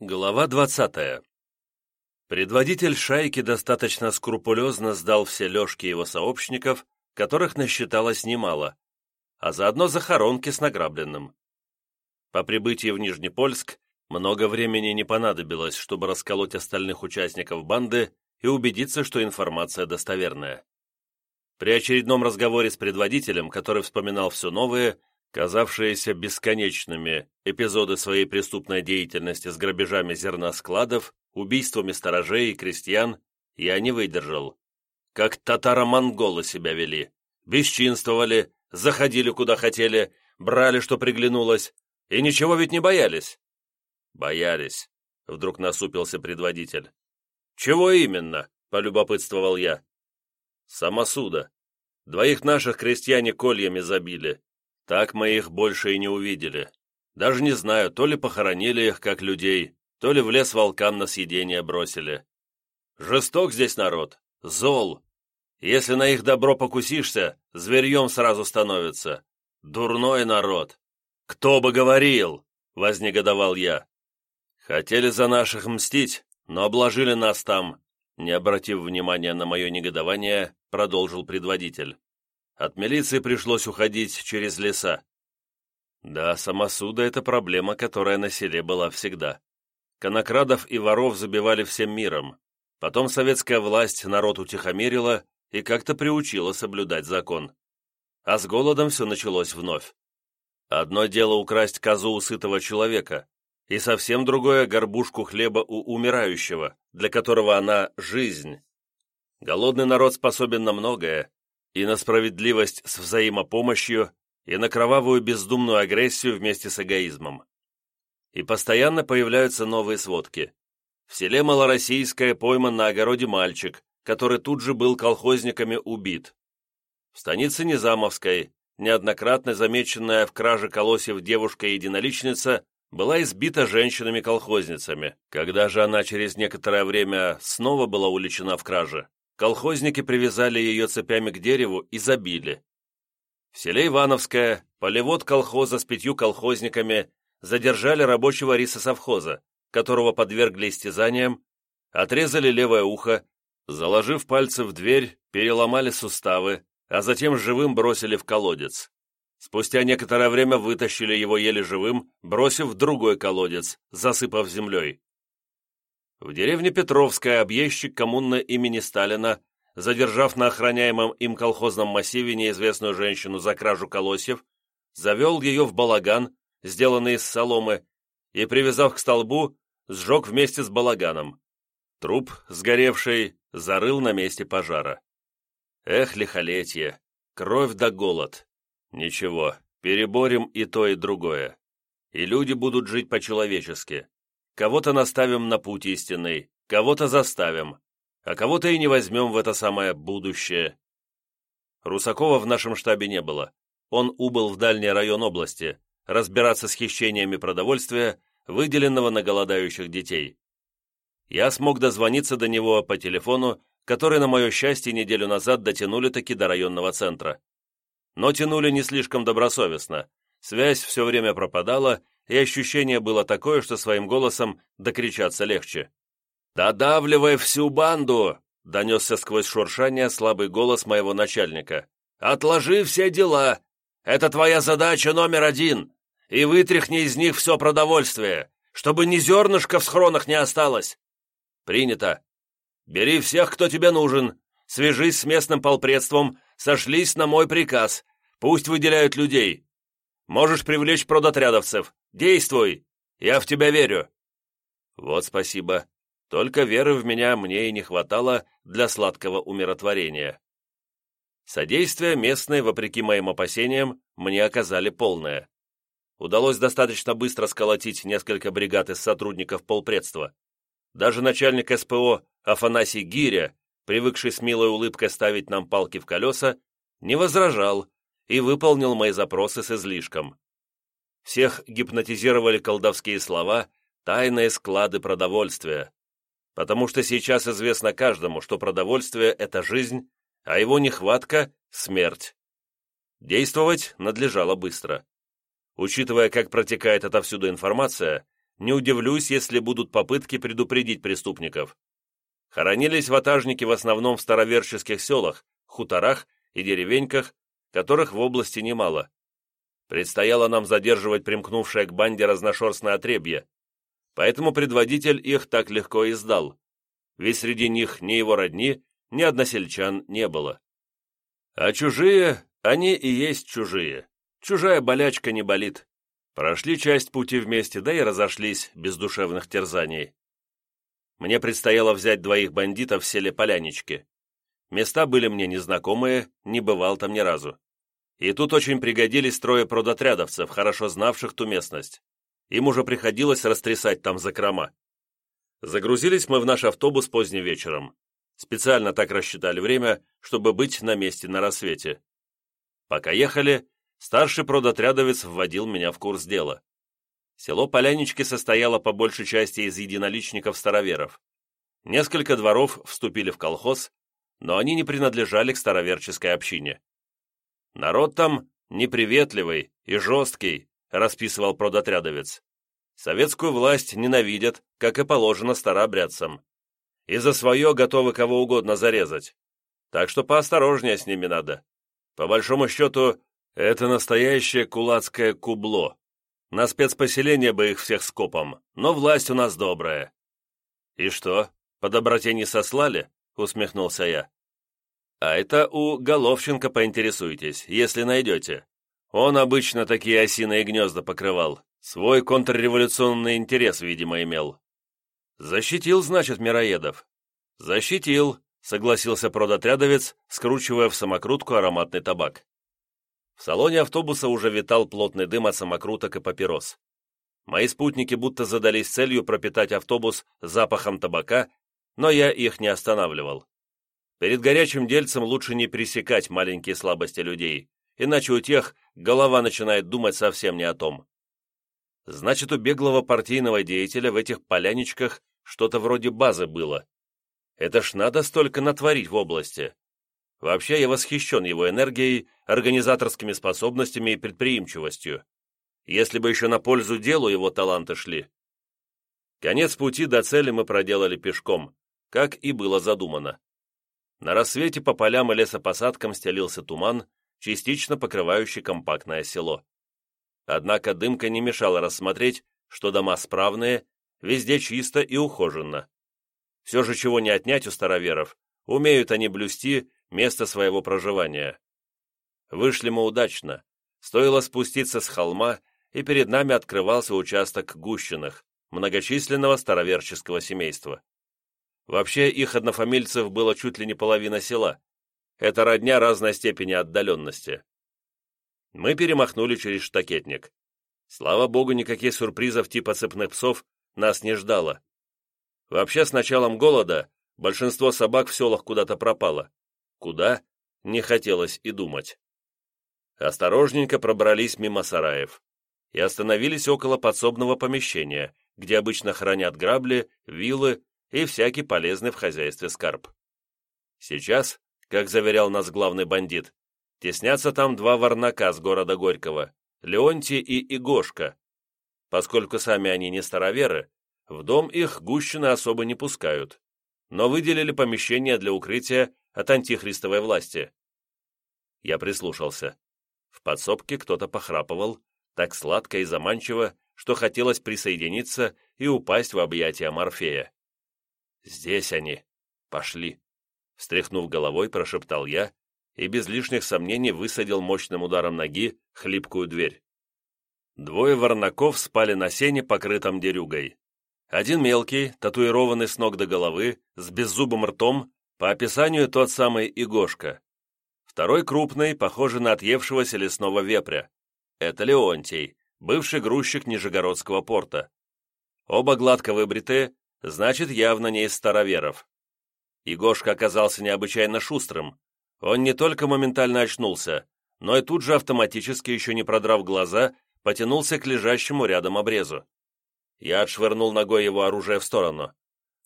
Глава 20. Предводитель шайки достаточно скрупулезно сдал все лёжки его сообщников, которых насчиталось немало, а заодно захоронки с награбленным. По прибытии в Нижнепольск много времени не понадобилось, чтобы расколоть остальных участников банды и убедиться, что информация достоверная. При очередном разговоре с предводителем, который вспоминал все новые, казавшиеся бесконечными эпизоды своей преступной деятельности с грабежами зерна складов, убийствами сторожей и крестьян, я не выдержал. Как татаро-монголы себя вели. Бесчинствовали, заходили куда хотели, брали, что приглянулось, и ничего ведь не боялись. Боялись, вдруг насупился предводитель. Чего именно? полюбопытствовал я. Самосуда. Двоих наших крестьяне кольями забили, так мы их больше и не увидели. Даже не знаю, то ли похоронили их, как людей, то ли в лес волкам на съедение бросили. Жесток здесь народ, зол. Если на их добро покусишься, зверьем сразу становится. Дурной народ. Кто бы говорил, вознегодовал я. Хотели за наших мстить, но обложили нас там. Не обратив внимания на мое негодование, продолжил предводитель. От милиции пришлось уходить через леса. Да, самосуда — это проблема, которая на селе была всегда. Конокрадов и воров забивали всем миром. Потом советская власть народ утихомирила и как-то приучила соблюдать закон. А с голодом все началось вновь. Одно дело украсть козу у сытого человека, и совсем другое — горбушку хлеба у умирающего, для которого она — жизнь. Голодный народ способен на многое, и на справедливость с взаимопомощью, и на кровавую бездумную агрессию вместе с эгоизмом. И постоянно появляются новые сводки. В селе Малороссийское пойман на огороде мальчик, который тут же был колхозниками убит. В станице Низамовской неоднократно замеченная в краже колосьев девушка-единоличница была избита женщинами-колхозницами. Когда же она через некоторое время снова была уличена в краже, колхозники привязали ее цепями к дереву и забили. В селе Ивановское полевод колхоза с пятью колхозниками задержали рабочего риса совхоза, которого подвергли истязаниям, отрезали левое ухо, заложив пальцы в дверь, переломали суставы, а затем живым бросили в колодец. Спустя некоторое время вытащили его еле живым, бросив в другой колодец, засыпав землей. В деревне Петровская объездчик коммуны имени Сталина, задержав на охраняемом им колхозном массиве неизвестную женщину за кражу колосьев, завел ее в балаган, сделанный из соломы, и, привязав к столбу, сжег вместе с балаганом. Труп, сгоревший, зарыл на месте пожара. Эх, лихолетье, кровь да голод. Ничего, переборем и то, и другое. И люди будут жить по-человечески. Кого-то наставим на путь истинный, кого-то заставим, а кого-то и не возьмем в это самое будущее. Русакова в нашем штабе не было. Он убыл в дальний район области, разбираться с хищениями продовольствия, выделенного на голодающих детей. Я смог дозвониться до него по телефону, который, на мое счастье, неделю назад дотянули таки до районного центра. Но тянули не слишком добросовестно. Связь все время пропадала, и ощущение было такое, что своим голосом докричаться легче. «Додавливай всю банду!» — донесся сквозь шуршание слабый голос моего начальника. «Отложи все дела! Это твоя задача номер один! И вытряхни из них все продовольствие, чтобы ни зернышка в схронах не осталось!» «Принято! Бери всех, кто тебе нужен, свяжись с местным полпредством, сошлись на мой приказ, пусть выделяют людей. Можешь привлечь продотрядовцев, Действуй! Я в тебя верю!» Вот спасибо. Только веры в меня мне и не хватало для сладкого умиротворения. Содействие местные, вопреки моим опасениям, мне оказали полное. Удалось достаточно быстро сколотить несколько бригад из сотрудников полпредства. Даже начальник СПО Афанасий Гиря, привыкший с милой улыбкой ставить нам палки в колеса, не возражал и выполнил мои запросы с излишком. Всех гипнотизировали колдовские слова, тайные склады продовольствия. Потому что сейчас известно каждому, что продовольствие – это жизнь, а его нехватка – смерть. Действовать надлежало быстро. Учитывая, как протекает отовсюду информация, не удивлюсь, если будут попытки предупредить преступников. Хоронились ватажники в основном в староверческих селах, хуторах и деревеньках, которых в области немало. Предстояло нам задерживать примкнувшее к банде разношерстное отребье, поэтому предводитель их так легко и сдал, ведь среди них ни его родни, ни односельчан не было. А чужие, они и есть чужие. Чужая болячка не болит. Прошли часть пути вместе, да и разошлись без душевных терзаний. Мне предстояло взять двоих бандитов в селе Полянички. Места были мне незнакомые, не бывал там ни разу. И тут очень пригодились трое продотрядовцев, хорошо знавших ту местность. Им уже приходилось растрясать там закрома. Загрузились мы в наш автобус поздним вечером. Специально так рассчитали время, чтобы быть на месте на рассвете. Пока ехали, старший продотрядовец вводил меня в курс дела. Село Полянички состояло по большей части из единоличников-староверов. Несколько дворов вступили в колхоз, но они не принадлежали к староверческой общине. Народ там неприветливый и жесткий, расписывал продотрядовец. Советскую власть ненавидят, как и положено старообрядцам. И за свое готовы кого угодно зарезать. Так что поосторожнее с ними надо. По большому счету, это настоящее кулацкое кубло. На спецпоселение бы их всех скопом, но власть у нас добрая. И что, по доброте не сослали? Усмехнулся я. А это у Головченко поинтересуйтесь, если найдете. Он обычно такие осиные гнезда покрывал. Свой контрреволюционный интерес, видимо, имел. Защитил, значит, мироедов. Защитил, согласился продотрядовец, скручивая в самокрутку ароматный табак. В салоне автобуса уже витал плотный дым от самокруток и папирос. Мои спутники будто задались целью пропитать автобус запахом табака, но я их не останавливал. Перед горячим дельцем лучше не пресекать маленькие слабости людей, иначе у тех голова начинает думать совсем не о том. Значит, у беглого партийного деятеля в этих поляничках что-то вроде базы было. Это ж надо столько натворить в области. Вообще, я восхищен его энергией, организаторскими способностями и предприимчивостью. Если бы еще на пользу делу его таланты шли. Конец пути до цели мы проделали пешком, как и было задумано. На рассвете по полям и лесопосадкам стелился туман, частично покрывающий компактное село. Однако дымка не мешала рассмотреть, что дома справные, везде чисто и ухоженно. Все же чего не отнять у староверов, умеют они блюсти место своего проживания. Вышли мы удачно. Стоило спуститься с холма, и перед нами открывался участок Гущиных, многочисленного староверческого семейства. Вообще, их однофамильцев было чуть ли не половина села. Это родня разной степени отдаленности. Мы перемахнули через штакетник. Слава богу, никаких сюрпризов типа цепных псов нас не ждало. Вообще, с началом голода большинство собак в селах куда-то пропало. Куда? Не хотелось и думать. Осторожненько пробрались мимо сараев и остановились около подсобного помещения, где обычно хранят грабли, вилы и всякий полезный в хозяйстве скарб. Сейчас, как заверял нас главный бандит, теснятся там два варнака с города Горького, Леонтий и Игошка. Поскольку сами они не староверы, в дом их гущины особо не пускают, но выделили помещение для укрытия от антихристовой власти. Я прислушался. В подсобке кто-то похрапывал, так сладко и заманчиво, что хотелось присоединиться и упасть в объятия Морфея. «Здесь они. Пошли!» Встряхнув головой, прошептал я и без лишних сомнений высадил мощным ударом ноги хлипкую дверь. Двое ворнаков спали на сене, покрытом дерюгой. Один мелкий, татуированный с ног до головы, с беззубым ртом, по описанию тот самый Игошка. Второй крупный, похожий на отъевшегося лесного вепря. Это Леонтий, бывший грузчик Нижегородского порта. Оба гладко выбритые, значит, явно не из староверов. Егошка оказался необычайно шустрым. Он не только моментально очнулся, но и тут же автоматически, еще не продрав глаза, потянулся к лежащему рядом обрезу. Я отшвырнул ногой его оружие в сторону.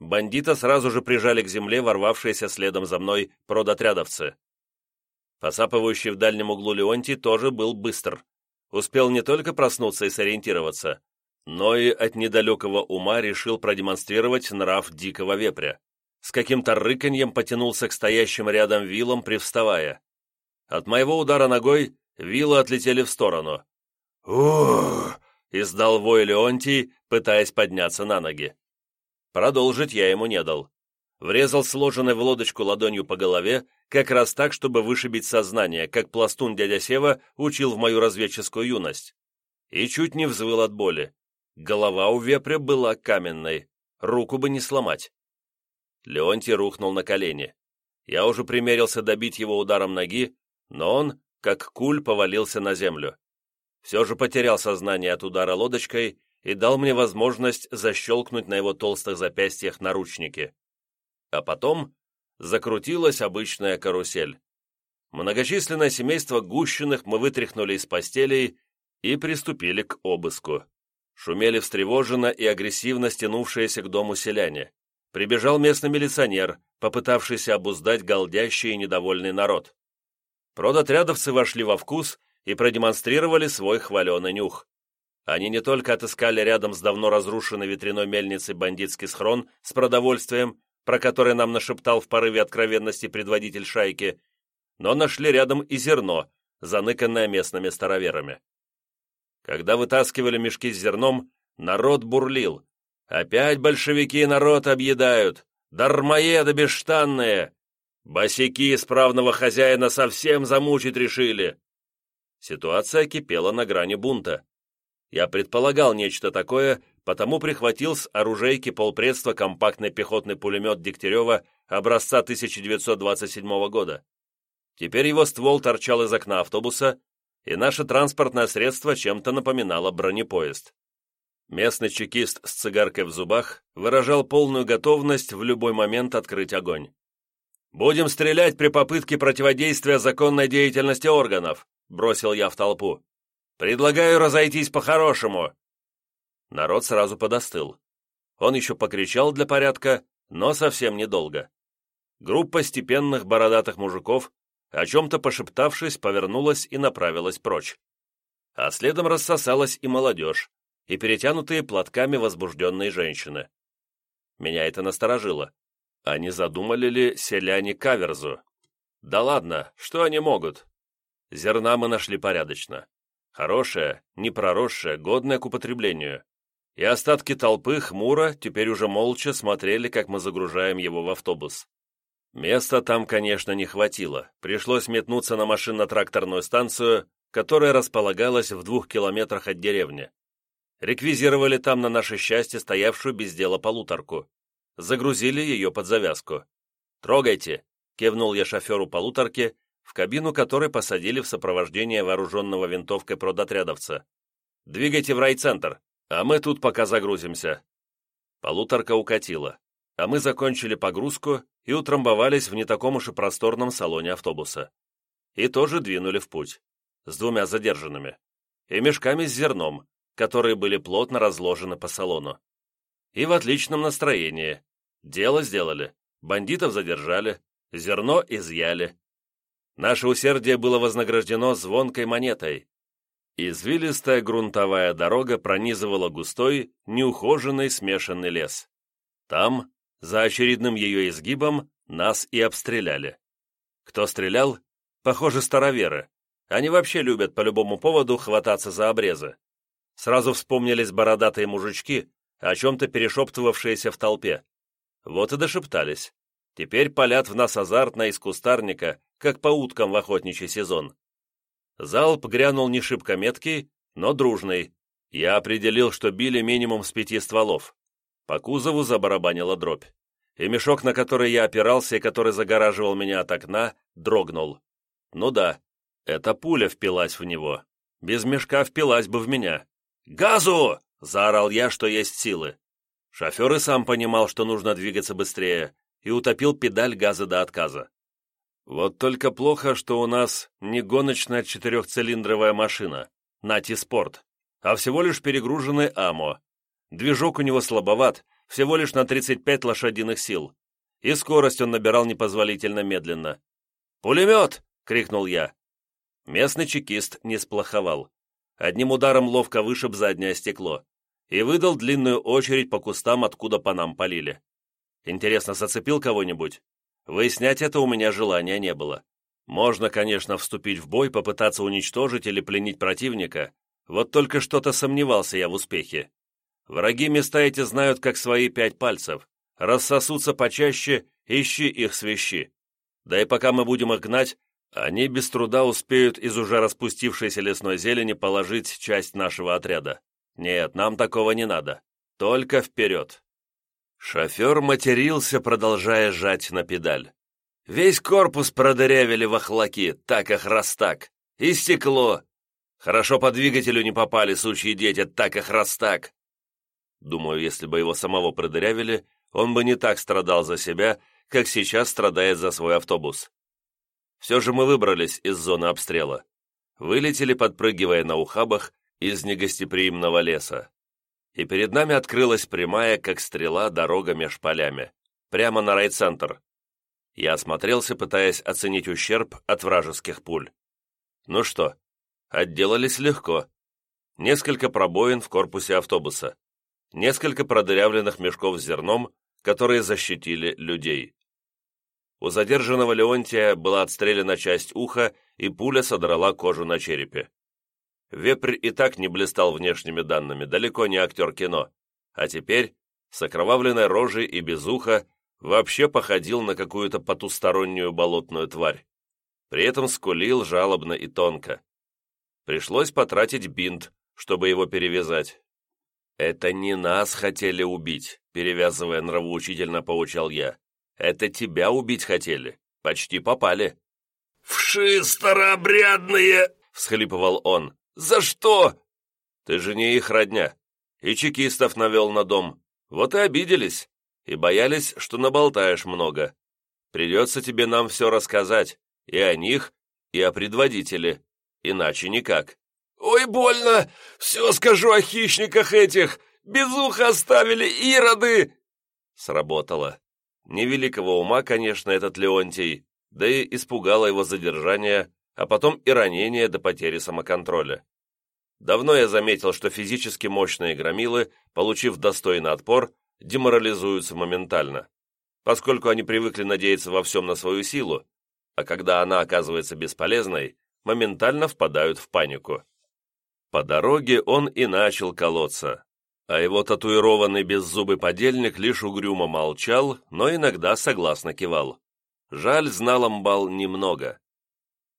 Бандита сразу же прижали к земле ворвавшиеся следом за мной продотрядовцы. Посапывающий в дальнем углу Леонтий тоже был быстр. Успел не только проснуться и сориентироваться, но и от недалекого ума решил продемонстрировать нрав дикого вепря. С каким-то рыканьем потянулся к стоящим рядом вилам, привставая. От моего удара ногой вилы отлетели в сторону. «Ух!» — издал вой Леонтий, пытаясь подняться на ноги. Продолжить я ему не дал. Врезал сложенной в лодочку ладонью по голове, как раз так, чтобы вышибить сознание, как пластун дядя Сева учил в мою разведческую юность. И чуть не взвыл от боли. Голова у вепря была каменной, руку бы не сломать. Леонтий рухнул на колени. Я уже примерился добить его ударом ноги, но он, как куль, повалился на землю. Все же потерял сознание от удара лодочкой и дал мне возможность защелкнуть на его толстых запястьях наручники. А потом закрутилась обычная карусель. Многочисленное семейство Гущиных мы вытряхнули из постелей и приступили к обыску. Шумели встревоженно и агрессивно стянувшиеся к дому селяне. Прибежал местный милиционер, попытавшийся обуздать голдящий и недовольный народ. Продотрядовцы вошли во вкус и продемонстрировали свой хваленый нюх. Они не только отыскали рядом с давно разрушенной ветряной мельницей бандитский схрон с продовольствием, про который нам нашептал в порыве откровенности предводитель шайки, но нашли рядом и зерно, заныканное местными староверами. Когда вытаскивали мешки с зерном, народ бурлил. «Опять большевики народ объедают! Дармоеды бесштанные! Босяки исправного хозяина совсем замучить решили!» Ситуация кипела на грани бунта. Я предполагал нечто такое, потому прихватил с оружейки полпредства компактный пехотный пулемет Дегтярева образца 1927 года. Теперь его ствол торчал из окна автобуса, и наше транспортное средство чем-то напоминало бронепоезд. Местный чекист с цигаркой в зубах выражал полную готовность в любой момент открыть огонь. «Будем стрелять при попытке противодействия законной деятельности органов», бросил я в толпу. «Предлагаю разойтись по-хорошему». Народ сразу подостыл. Он еще покричал для порядка, но совсем недолго. Группа степенных бородатых мужиков, о чем-то пошептавшись, повернулась и направилась прочь. А следом рассосалась и молодежь, и перетянутые платками возбужденные женщины. Меня это насторожило. Они задумали ли селяне каверзу? Да ладно, что они могут? Зерна мы нашли порядочно. Хорошее, непроросшее, годное к употреблению. И остатки толпы хмуро, теперь уже молча, смотрели, как мы загружаем его в автобус. Места там, конечно, не хватило. Пришлось метнуться на машинно-тракторную станцию, которая располагалась в двух километрах от деревни. Реквизировали там на наше счастье стоявшую без дела полуторку загрузили ее под завязку. «Трогайте!» — кивнул я шоферу полуторки, в кабину которой посадили в сопровождение вооруженного винтовкой продотрядовца. «Двигайте в райцентр, а мы тут пока загрузимся». Полуторка укатила, а мы закончили погрузку и утрамбовались в не таком уж и просторном салоне автобуса. И тоже двинули в путь, с двумя задержанными, и мешками с зерном, которые были плотно разложены по салону. И в отличном настроении, Дело сделали, бандитов задержали, зерно изъяли. Наше усердие было вознаграждено звонкой монетой. Извилистая грунтовая дорога пронизывала густой, неухоженный смешанный лес. Там, за очередным ее изгибом, нас и обстреляли. Кто стрелял? Похоже, староверы. Они вообще любят по любому поводу хвататься за обрезы. Сразу вспомнились бородатые мужички, о чем-то перешептывавшиеся в толпе. Вот и дошептались. Теперь палят в нас азартно из кустарника, как по уткам в охотничий сезон. Залп грянул не шибко меткий, но дружный. Я определил, что били минимум с пяти стволов. По кузову забарабанила дробь. И мешок, на который я опирался и который загораживал меня от окна, дрогнул. Ну да, эта пуля впилась в него. Без мешка впилась бы в меня. «Газу!» — заорал я, что есть силы. Шофер и сам понимал, что нужно двигаться быстрее, и утопил педаль газа до отказа. Вот только плохо, что у нас не гоночная четырехцилиндровая машина, Нати Спорт, а всего лишь перегруженный АМО. Движок у него слабоват, всего лишь на 35 лошадиных сил, и скорость он набирал непозволительно медленно. «Пулемет!» — крикнул я. Местный чекист не сплоховал. Одним ударом ловко вышиб заднее стекло и выдал длинную очередь по кустам, откуда по нам полили. Интересно, зацепил кого-нибудь? Выяснять это у меня желания не было. Можно, конечно, вступить в бой, попытаться уничтожить или пленить противника, вот только что-то сомневался я в успехе. Враги места эти знают, как свои пять пальцев. Рассосутся почаще, ищи их свищи. Да и пока мы будем их гнать, они без труда успеют из уже распустившейся лесной зелени положить часть нашего отряда. Нет, нам такого не надо. Только вперед. Шофер матерился, продолжая жать на педаль. Весь корпус продырявили в охлаки, так их раз так. И стекло. Хорошо по двигателю не попали, сучьи дети, так их раз так. Думаю, если бы его самого продырявили, он бы не так страдал за себя, как сейчас страдает за свой автобус. Все же мы выбрались из зоны обстрела. Вылетели, подпрыгивая на ухабах, из негостеприимного леса. И перед нами открылась прямая, как стрела, дорога меж полями. Прямо на райцентр. Я осмотрелся, пытаясь оценить ущерб от вражеских пуль. Ну что, отделались легко. Несколько пробоин в корпусе автобуса. Несколько продырявленных мешков с зерном, которые защитили людей. У задержанного Леонтия была отстрелена часть уха, и пуля содрала кожу на черепе. Вепрь и так не блистал внешними данными, далеко не актер кино, а теперь, с окровавленной рожей и без уха, вообще походил на какую-то потустороннюю болотную тварь. При этом скулил жалобно и тонко. Пришлось потратить бинт, чтобы его перевязать. «Это не нас хотели убить», — перевязывая нравоучительно поучал я. «Это тебя убить хотели. Почти попали». «Вши старообрядные!» — всхлипывал он. «За что?» «Ты же не их родня. И чекистов навел на дом. Вот и обиделись и боялись, что наболтаешь много. Придется тебе нам все рассказать, и о них, и о предводителе, иначе никак». «Ой, больно! Все скажу о хищниках этих! Без уха оставили ироды!» Сработало. Невеликого ума, конечно, этот Леонтий, да и испугало его задержание, а потом и ранение до потери самоконтроля. Давно я заметил, что физически мощные громилы, получив достойный отпор, деморализуются моментально, поскольку они привыкли надеяться во всем на свою силу, а когда она оказывается бесполезной, моментально впадают в панику. По дороге он и начал колоться, а его татуированный беззубый подельник лишь угрюмо молчал, но иногда согласно кивал. Жаль, знал амбал немного.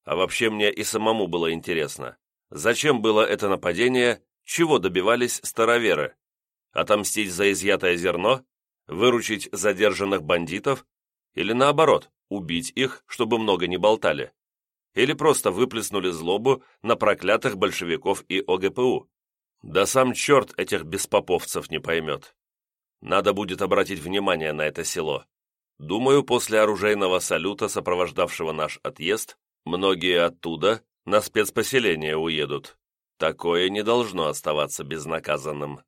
А вообще мне и самому было интересно, зачем было это нападение, чего добивались староверы? Отомстить за изъятое зерно? Выручить задержанных бандитов? Или наоборот, убить их, чтобы много не болтали? Или просто выплеснули злобу на проклятых большевиков и ОГПУ? Да сам черт этих беспоповцев не поймет. Надо будет обратить внимание на это село. Думаю, после оружейного салюта, сопровождавшего наш отъезд, многие оттуда на спецпоселение уедут. Такое не должно оставаться безнаказанным.